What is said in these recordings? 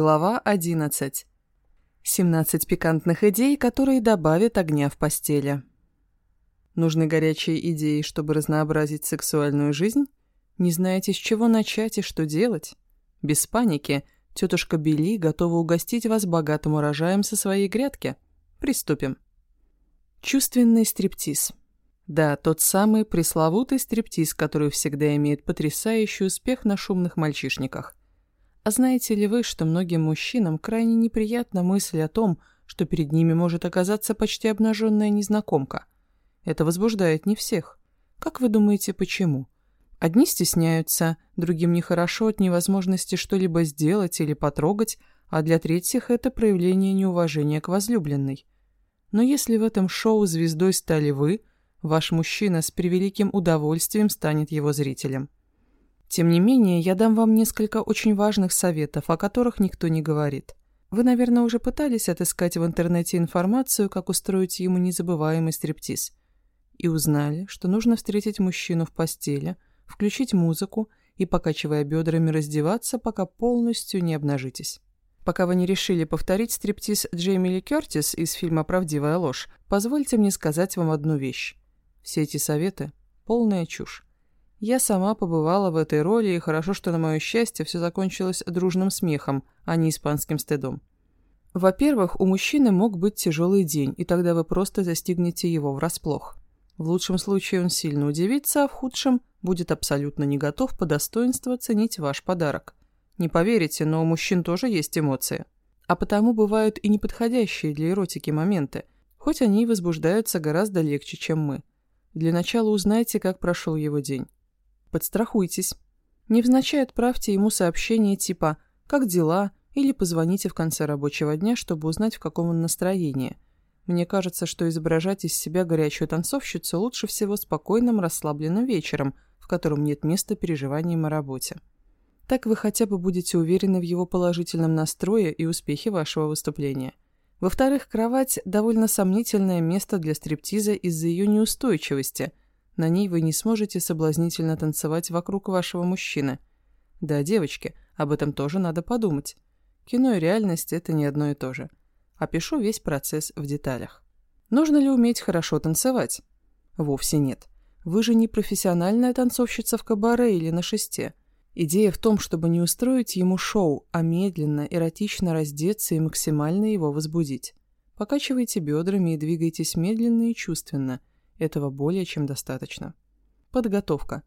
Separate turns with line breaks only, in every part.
Глава 11. 17 пикантных идей, которые добавят огня в постели. Нужны горячие идеи, чтобы разнообразить сексуальную жизнь? Не знаете, с чего начать и что делать? Без паники. Тетушка Бели готова угостить вас богатым урожаем со своей грядки. Приступим. Чувственный стриптиз. Да, тот самый пресловутый стриптиз, который всегда имеет потрясающий успех на шумных мальчишниках. А знаете ли вы, что многим мужчинам крайне неприятна мысль о том, что перед ними может оказаться почти обнаженная незнакомка? Это возбуждает не всех. Как вы думаете, почему? Одни стесняются, другим нехорошо от невозможности что-либо сделать или потрогать, а для третьих это проявление неуважения к возлюбленной. Но если в этом шоу звездой стали вы, ваш мужчина с превеликим удовольствием станет его зрителем. Тем не менее, я дам вам несколько очень важных советов, о которых никто не говорит. Вы, наверное, уже пытались отыскать в интернете информацию, как устроить ему незабываемый стриптиз. И узнали, что нужно встретить мужчину в постели, включить музыку и, покачивая бедрами, раздеваться, пока полностью не обнажитесь. Пока вы не решили повторить стриптиз Джейми Ли Кертис из фильма «Правдивая ложь», позвольте мне сказать вам одну вещь. Все эти советы – полная чушь. Я сама побывала в этой роли, и хорошо, что на мое счастье все закончилось дружным смехом, а не испанским стыдом. Во-первых, у мужчины мог быть тяжелый день, и тогда вы просто застигнете его врасплох. В лучшем случае он сильно удивится, а в худшем будет абсолютно не готов по достоинству оценить ваш подарок. Не поверите, но у мужчин тоже есть эмоции. А потому бывают и неподходящие для эротики моменты, хоть они и возбуждаются гораздо легче, чем мы. Для начала узнайте, как прошел его день. Подстрахуйтесь. Невзначай отправьте ему сообщение типа «Как дела?» или позвоните в конце рабочего дня, чтобы узнать, в каком он настроении. Мне кажется, что изображать из себя горячую танцовщицу лучше всего спокойным, расслабленным вечером, в котором нет места переживаниям о работе. Так вы хотя бы будете уверены в его положительном настрое и успехе вашего выступления. Во-вторых, кровать – довольно сомнительное место для стриптиза из-за ее неустойчивости – на ней вы не сможете соблазнительно танцевать вокруг вашего мужчины. Да, девочки, об этом тоже надо подумать. Кино и реальность – это не одно и то же. Опишу весь процесс в деталях. Нужно ли уметь хорошо танцевать? Вовсе нет. Вы же не профессиональная танцовщица в кабаре или на шесте. Идея в том, чтобы не устроить ему шоу, а медленно, эротично раздеться и максимально его возбудить. Покачивайте бедрами и двигайтесь медленно и чувственно – этого более чем достаточно. Подготовка.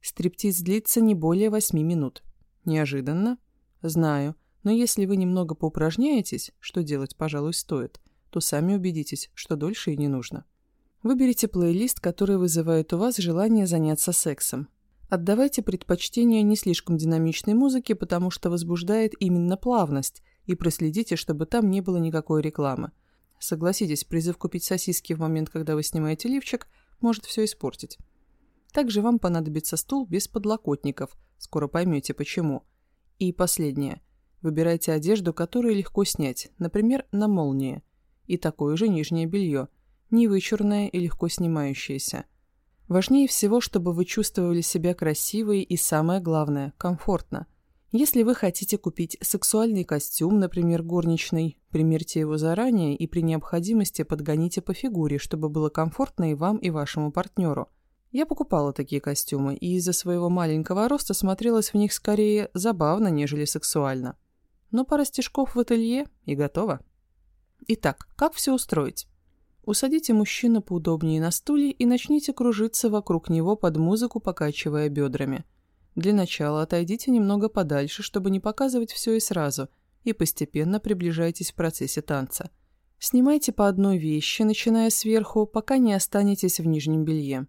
Стриптиз длится не более 8 минут. Неожиданно? Знаю, но если вы немного поупражняетесь, что делать, пожалуй, стоит, то сами убедитесь, что дольше и не нужно. Выберите плейлист, который вызывает у вас желание заняться сексом. Отдавайте предпочтение не слишком динамичной музыке, потому что возбуждает именно плавность, и проследите, чтобы там не было никакой рекламы. Согласитесь, призыв купить сосиски в момент, когда вы снимаете лифчик, может все испортить. Также вам понадобится стул без подлокотников, скоро поймете почему. И последнее. Выбирайте одежду, которую легко снять, например, на молнии. И такое же нижнее белье, не вычурное и легко снимающееся. Важнее всего, чтобы вы чувствовали себя красивой и, самое главное, комфортно – если вы хотите купить сексуальный костюм, например, горничный, примерьте его заранее и при необходимости подгоните по фигуре, чтобы было комфортно и вам, и вашему партнеру. Я покупала такие костюмы, и из-за своего маленького роста смотрелась в них скорее забавно, нежели сексуально. Но пара стежков в ателье и готово. Итак, как все устроить? Усадите мужчину поудобнее на стуле и начните кружиться вокруг него под музыку, покачивая бедрами – для начала отойдите немного подальше, чтобы не показывать все и сразу, и постепенно приближайтесь в процессе танца. Снимайте по одной вещи, начиная сверху, пока не останетесь в нижнем белье.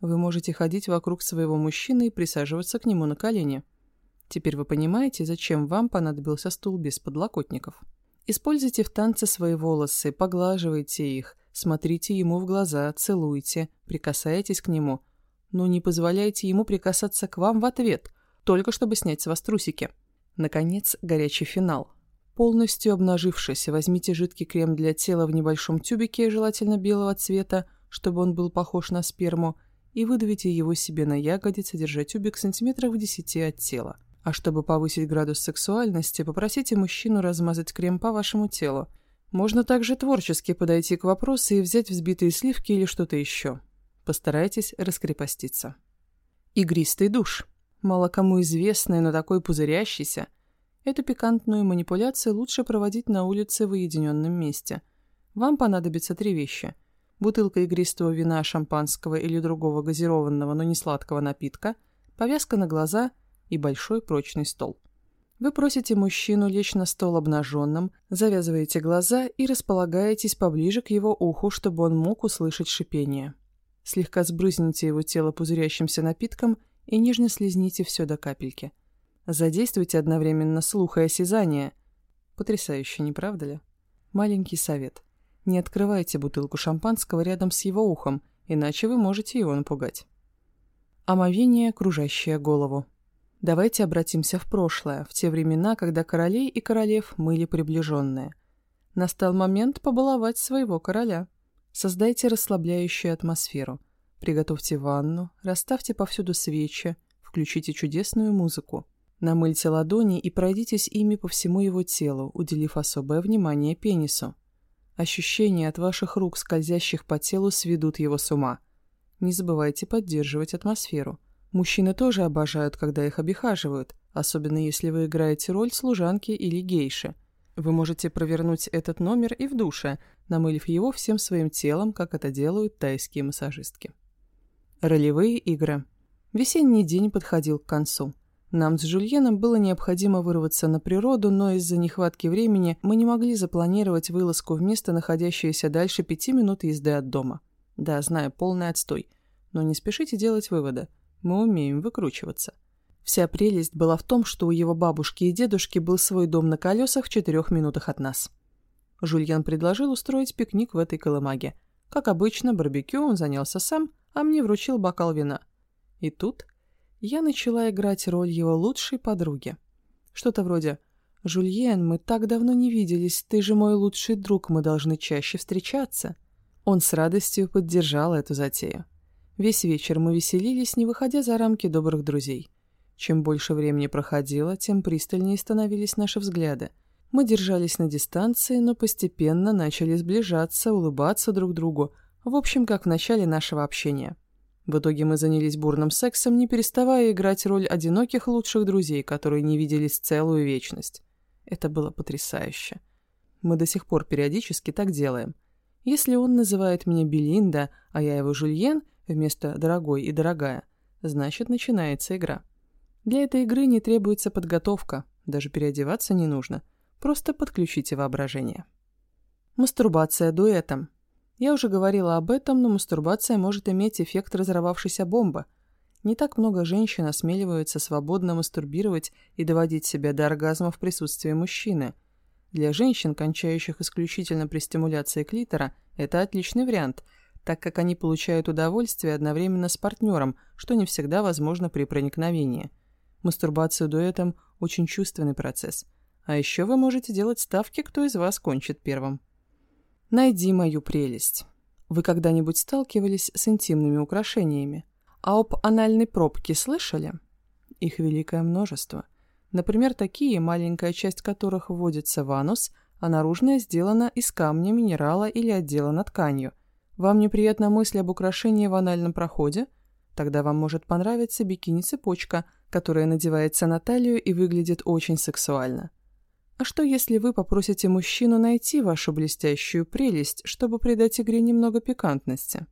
Вы можете ходить вокруг своего мужчины и присаживаться к нему на колени. Теперь вы понимаете, зачем вам понадобился стул без подлокотников. Используйте в танце свои волосы, поглаживайте их, смотрите ему в глаза, целуйте, прикасайтесь к нему – но не позволяйте ему прикасаться к вам в ответ, только чтобы снять с вас трусики. Наконец, горячий финал. Полностью обнажившись, возьмите жидкий крем для тела в небольшом тюбике, желательно белого цвета, чтобы он был похож на сперму, и выдавите его себе на ягодицы, держа тюбик сантиметров в 10 от тела. А чтобы повысить градус сексуальности, попросите мужчину размазать крем по вашему телу. Можно также творчески подойти к вопросу и взять взбитые сливки или что-то еще. Постарайтесь раскрепоститься. Игристый душ. Мало кому известный, но такой пузырящийся. Эту пикантную манипуляцию лучше проводить на улице в уединенном месте. Вам понадобится три вещи. Бутылка игристого вина, шампанского или другого газированного, но не сладкого напитка, повязка на глаза – и большой прочный стол. Вы просите мужчину лечь на стол обнаженным, завязываете глаза и располагаетесь поближе к его уху, чтобы он мог услышать шипение. Слегка сбрызните его тело пузырящимся напитком и нежно слезните все до капельки. Задействуйте одновременно слух и осязание. Потрясающе, не правда ли? Маленький совет. Не открывайте бутылку шампанского рядом с его ухом, иначе вы можете его напугать. Омовение, кружащее голову. Давайте обратимся в прошлое, в те времена, когда королей и королев мыли приближенные. Настал момент побаловать своего короля. Создайте расслабляющую атмосферу. Приготовьте ванну, расставьте повсюду свечи, включите чудесную музыку. Намыльте ладони и пройдитесь ими по всему его телу, уделив особое внимание пенису. Ощущения от ваших рук, скользящих по телу, сведут его с ума. Не забывайте поддерживать атмосферу. Мужчины тоже обожают, когда их обихаживают, особенно если вы играете роль служанки или гейши. Вы можете провернуть этот номер и в душе, намылив его всем своим телом, как это делают тайские массажистки. Ролевые игры. Весенний день подходил к концу. Нам с Жульеном было необходимо вырваться на природу, но из-за нехватки времени мы не могли запланировать вылазку в место, находящееся дальше пяти минут езды от дома. Да, знаю, полный отстой. Но не спешите делать выводы. Мы умеем выкручиваться. Вся прелесть была в том, что у его бабушки и дедушки был свой дом на колесах в четырех минутах от нас. Жульян предложил устроить пикник в этой колымаге. Как обычно, барбекю он занялся сам, а мне вручил бокал вина. И тут я начала играть роль его лучшей подруги. Что-то вроде «Жульен, мы так давно не виделись, ты же мой лучший друг, мы должны чаще встречаться». Он с радостью поддержал эту затею. Весь вечер мы веселились, не выходя за рамки добрых друзей. Чем больше времени проходило, тем пристальнее становились наши взгляды. Мы держались на дистанции, но постепенно начали сближаться, улыбаться друг другу, в общем, как в начале нашего общения. В итоге мы занялись бурным сексом, не переставая играть роль одиноких лучших друзей, которые не виделись целую вечность. Это было потрясающе. Мы до сих пор периодически так делаем. Если он называет меня Белинда, а я его Жульен – вместо «дорогой» и «дорогая», значит начинается игра. Для этой игры не требуется подготовка, даже переодеваться не нужно. Просто подключите воображение. Мастурбация дуэтом. Я уже говорила об этом, но мастурбация может иметь эффект разорвавшейся бомбы. Не так много женщин осмеливаются свободно мастурбировать и доводить себя до оргазма в присутствии мужчины. Для женщин, кончающих исключительно при стимуляции клитора, это отличный вариант – так как они получают удовольствие одновременно с партнером, что не всегда возможно при проникновении. Мастурбация дуэтом – очень чувственный процесс. А еще вы можете делать ставки, кто из вас кончит первым. Найди мою прелесть. Вы когда-нибудь сталкивались с интимными украшениями? А об анальной пробке слышали? Их великое множество. Например, такие, маленькая часть которых вводится в анус, а наружная сделана из камня, минерала или отделана тканью – вам неприятна мысль об украшении в анальном проходе? Тогда вам может понравиться бикини-цепочка, которая надевается на талию и выглядит очень сексуально. А что если вы попросите мужчину найти вашу блестящую прелесть, чтобы придать игре немного пикантности?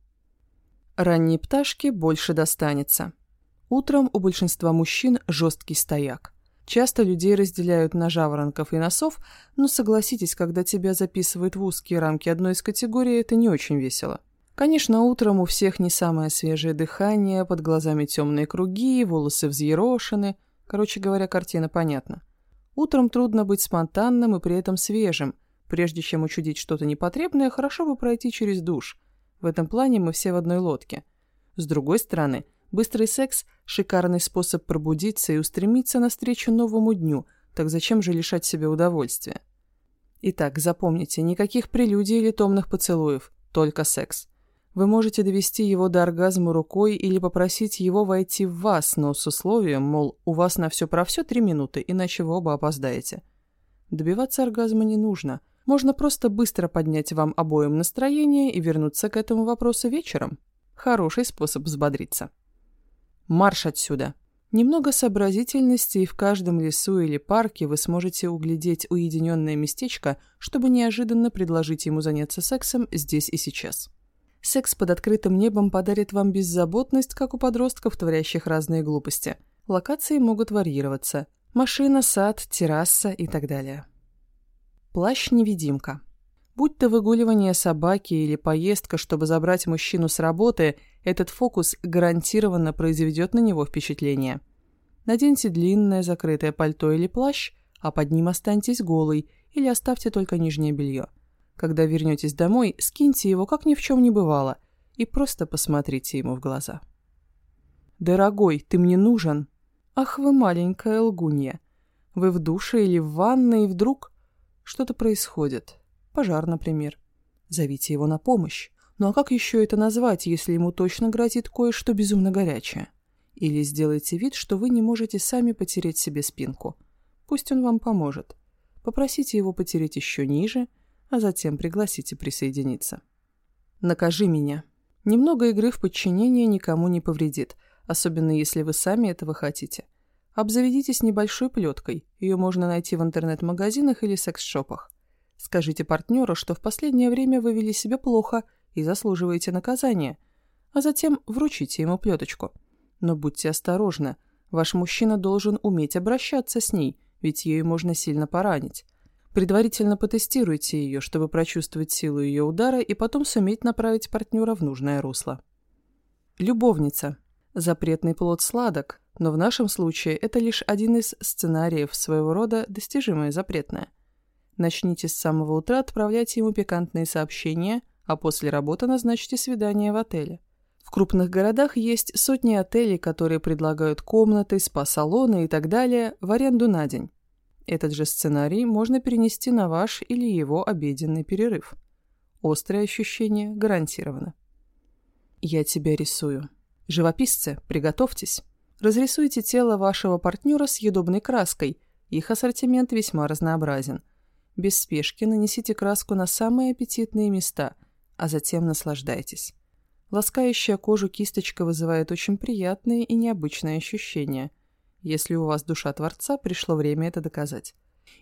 Ранней пташке больше достанется. Утром у большинства мужчин жесткий стояк. Часто людей разделяют на жаворонков и носов, но согласитесь, когда тебя записывают в узкие рамки одной из категорий, это не очень весело. Конечно, утром у всех не самое свежее дыхание, под глазами темные круги, волосы взъерошены. Короче говоря, картина понятна. Утром трудно быть спонтанным и при этом свежим. Прежде чем учудить что-то непотребное, хорошо бы пройти через душ. В этом плане мы все в одной лодке. С другой стороны, Быстрый секс – шикарный способ пробудиться и устремиться навстречу новому дню, так зачем же лишать себя удовольствия? Итак, запомните, никаких прелюдий или томных поцелуев, только секс. Вы можете довести его до оргазма рукой или попросить его войти в вас, но с условием, мол, у вас на все про все три минуты, иначе вы оба опоздаете. Добиваться оргазма не нужно. Можно просто быстро поднять вам обоим настроение и вернуться к этому вопросу вечером. Хороший способ взбодриться. Марш отсюда. Немного сообразительности, и в каждом лесу или парке вы сможете углядеть уединенное местечко, чтобы неожиданно предложить ему заняться сексом здесь и сейчас. Секс под открытым небом подарит вам беззаботность, как у подростков, творящих разные глупости. Локации могут варьироваться. Машина, сад, терраса и так далее. Плащ-невидимка. Будь то выгуливание собаки или поездка, чтобы забрать мужчину с работы, этот фокус гарантированно произведет на него впечатление. Наденьте длинное закрытое пальто или плащ, а под ним останьтесь голый или оставьте только нижнее белье. Когда вернетесь домой, скиньте его, как ни в чем не бывало, и просто посмотрите ему в глаза. «Дорогой, ты мне нужен!» «Ах вы маленькая лгунья! Вы в душе или в ванной, и вдруг что-то происходит. Пожар, например. Зовите его на помощь. Ну а как еще это назвать, если ему точно грозит кое-что безумно горячее? Или сделайте вид, что вы не можете сами потереть себе спинку. Пусть он вам поможет. Попросите его потереть еще ниже – а затем пригласите присоединиться. Накажи меня. Немного игры в подчинение никому не повредит, особенно если вы сами этого хотите. Обзаведитесь небольшой плеткой, ее можно найти в интернет-магазинах или секс-шопах. Скажите партнеру, что в последнее время вы вели себя плохо и заслуживаете наказания, а затем вручите ему плеточку. Но будьте осторожны, ваш мужчина должен уметь обращаться с ней, ведь ею можно сильно поранить. Предварительно потестируйте ее, чтобы прочувствовать силу ее удара и потом суметь направить партнера в нужное русло. Любовница. Запретный плод сладок, но в нашем случае это лишь один из сценариев своего рода достижимое запретное. Начните с самого утра отправлять ему пикантные сообщения, а после работы назначьте свидание в отеле. В крупных городах есть сотни отелей, которые предлагают комнаты, спа-салоны и так далее в аренду на день. Этот же сценарий можно перенести на ваш или его обеденный перерыв. Острое ощущение гарантировано. Я тебя рисую. Живописцы, приготовьтесь. Разрисуйте тело вашего партнера съедобной краской. Их ассортимент весьма разнообразен. Без спешки нанесите краску на самые аппетитные места, а затем наслаждайтесь. Ласкающая кожу кисточка вызывает очень приятные и необычные ощущения – если у вас душа Творца, пришло время это доказать.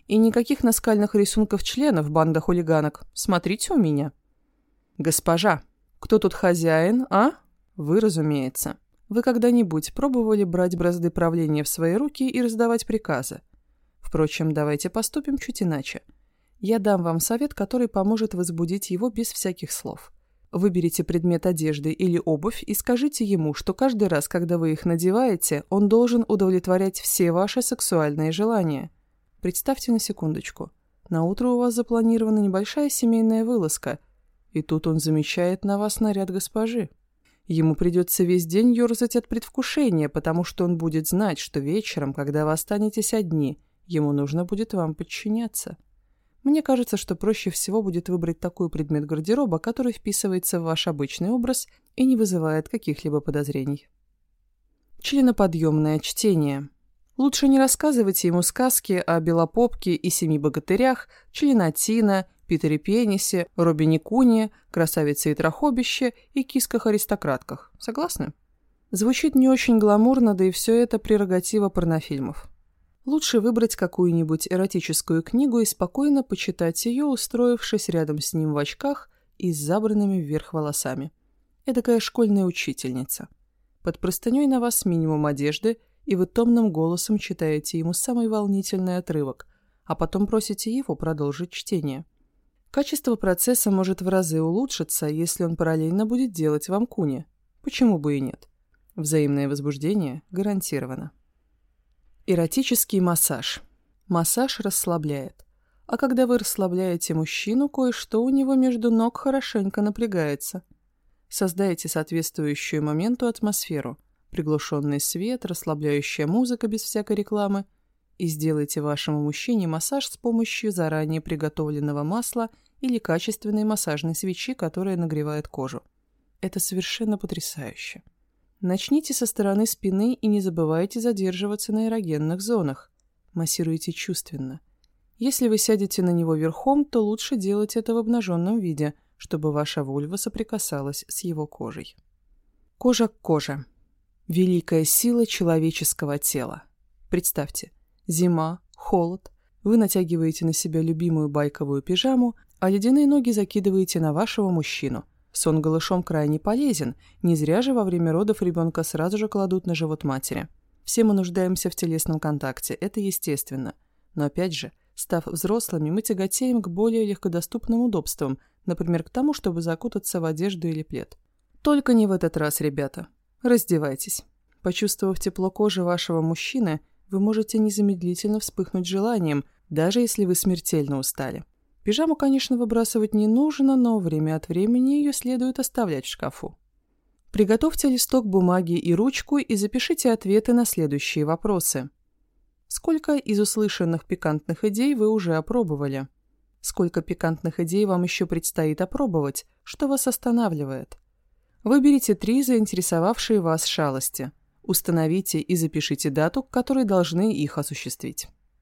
И никаких наскальных рисунков членов банда хулиганок. Смотрите у меня. Госпожа, кто тут хозяин, а? Вы, разумеется. Вы когда-нибудь пробовали брать бразды правления в свои руки и раздавать приказы? Впрочем, давайте поступим чуть иначе. Я дам вам совет, который поможет возбудить его без всяких слов. Выберите предмет одежды или обувь и скажите ему, что каждый раз, когда вы их надеваете, он должен удовлетворять все ваши сексуальные желания. Представьте на секундочку. На утро у вас запланирована небольшая семейная вылазка, и тут он замечает на вас наряд госпожи. Ему придется весь день ерзать от предвкушения, потому что он будет знать, что вечером, когда вы останетесь одни, ему нужно будет вам подчиняться. Мне кажется, что проще всего будет выбрать такой предмет гардероба, который вписывается в ваш обычный образ и не вызывает каких-либо подозрений. Членоподъемное чтение. Лучше не рассказывайте ему сказки о Белопопке и Семи Богатырях, Членатина, Питере Пенисе, Робине Куне, Красавице и Трохобище и Кисках-аристократках. Согласны? Звучит не очень гламурно, да и все это прерогатива порнофильмов. Лучше выбрать какую-нибудь эротическую книгу и спокойно почитать ее, устроившись рядом с ним в очках и с забранными вверх волосами. Эдакая школьная учительница. Под простыней на вас минимум одежды, и вы томным голосом читаете ему самый волнительный отрывок, а потом просите его продолжить чтение. Качество процесса может в разы улучшиться, если он параллельно будет делать вам куни. Почему бы и нет? Взаимное возбуждение гарантировано. Эротический массаж. Массаж расслабляет. А когда вы расслабляете мужчину, кое-что у него между ног хорошенько напрягается. Создайте соответствующую моменту атмосферу. Приглушенный свет, расслабляющая музыка без всякой рекламы. И сделайте вашему мужчине массаж с помощью заранее приготовленного масла или качественной массажной свечи, которая нагревает кожу. Это совершенно потрясающе. Начните со стороны спины и не забывайте задерживаться на эрогенных зонах. Массируйте чувственно. Если вы сядете на него верхом, то лучше делать это в обнаженном виде, чтобы ваша вульва соприкасалась с его кожей. Кожа к коже. Великая сила человеческого тела. Представьте, зима, холод, вы натягиваете на себя любимую байковую пижаму, а ледяные ноги закидываете на вашего мужчину. Сон голышом крайне полезен, не зря же во время родов ребенка сразу же кладут на живот матери. Все мы нуждаемся в телесном контакте, это естественно. Но опять же, став взрослыми, мы тяготеем к более легкодоступным удобствам, например, к тому, чтобы закутаться в одежду или плед. Только не в этот раз, ребята. Раздевайтесь. Почувствовав тепло кожи вашего мужчины, вы можете незамедлительно вспыхнуть желанием, даже если вы смертельно устали. Пижаму, конечно, выбрасывать не нужно, но время от времени ее следует оставлять в шкафу. Приготовьте листок бумаги и ручку и запишите ответы на следующие вопросы. Сколько из услышанных пикантных идей вы уже опробовали? Сколько пикантных идей вам еще предстоит опробовать? Что вас останавливает? Выберите три заинтересовавшие вас шалости. Установите и запишите дату, к которой должны их осуществить.